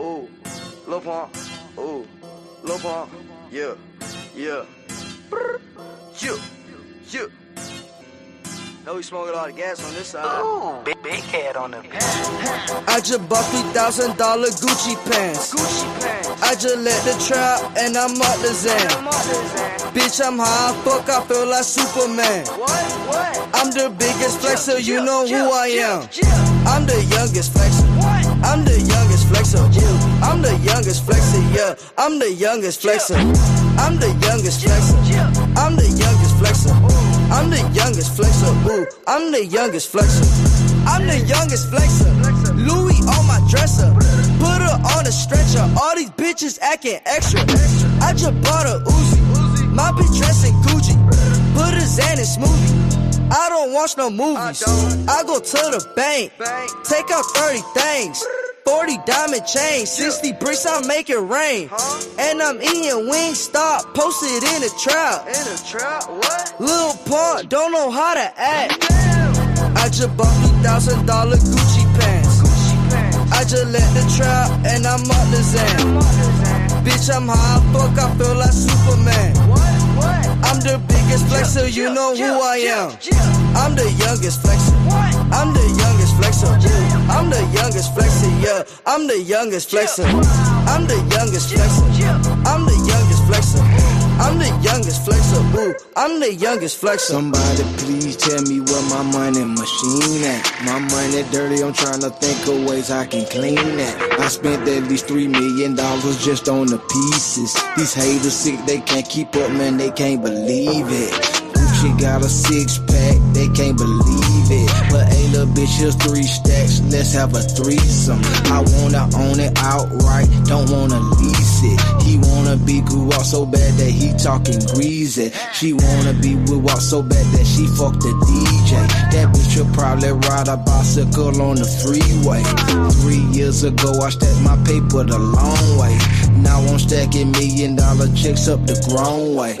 Ooh, Lil Pump. Ooh, Lil Pump. Yeah, yeah. Brr. Yeah, yeah. Know we smoking a lot of gas on this side. Ooh, big, big head on the I just bought three thousand dollar Gucci pants. Gucci pants. I just let the trap and I'm up the I'm Xan. out there, Xan. Bitch, I'm high, fuck, I feel like Superman. What? What? I'm the biggest flexer, you know who I am. I'm the youngest flexer. What? I'm the youngest flexer. Yeah. I'm the youngest flexer. I'm the youngest flexer. I'm the youngest flexer. I'm the youngest flexer. Ooh, I'm the youngest flexer. I'm the youngest flexer. Louis on my dresser. Put her on a stretcher. All these bitches acting extra. I just bought a Uzi. My bitch dressing Gucci. Put a Xan in smoothie. I don't watch no movies. don't. I go to the bank. Bang. Take out 30 things. 40 diamond chains, 60 bricks, I make it rain. Huh? And I'm eating wings, stop, posted in the trap. In a trap. What? Lil Pump, don't know how to act. Damn. I just bought me thousand dollar Gucci pants. Gucci pants. I just let the trap, and I'm up the. Xan. Bitch, I'm high, fuck, I feel like Superman. I'm the biggest flexer, you know who I am. I'm the youngest flexer. I'm the youngest flexer. Ooh, I'm the youngest flexer, yeah. I'm the youngest flexer. I'm the youngest flexer. I'm the youngest flexer. I'm the youngest flexer. Ooh, I'm the youngest flexer. Somebody please tell me where my money machine at. My money dirty, I'm trying to think of ways I can clean that. I spent at least three million dollars just on the pieces. These haters sick, they can't keep up, man, they can't believe it. Gucci got a six pack, they can't believe it. But hey, little bitch, here's three stacks, let's have a threesome. I wanna own it outright, don't wanna lease it. He wanna be out so bad that he talking greasy. She wanna be with out so bad that she fuck the DJ. That bitch will probably ride a bicycle on the freeway. Three years ago, I stacked my paper the long way. Now I'm stacking million dollar checks up the grown way.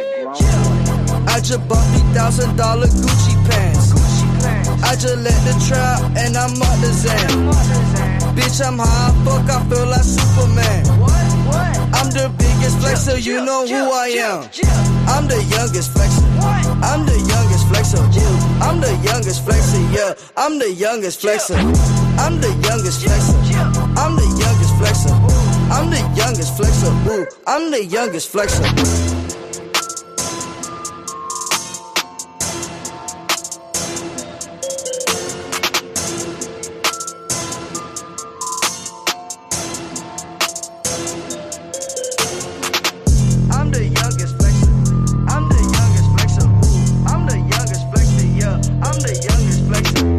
I just bought me thousand dollar Gucci pants. Gucci pants. I just let the trap, and I'm up the Xan. I'm out there, Xan. Bitch, I'm high, fuck, I feel like Superman. What? What? I'm the biggest flexer, you know who I am. I'm the youngest flexer. I'm the youngest flexer. I'm the youngest flexer, yeah. I'm the youngest flexer. I'm the youngest flexer. I'm the youngest flexer. I'm the youngest flexer. Ooh, I'm the youngest flexer. reflection.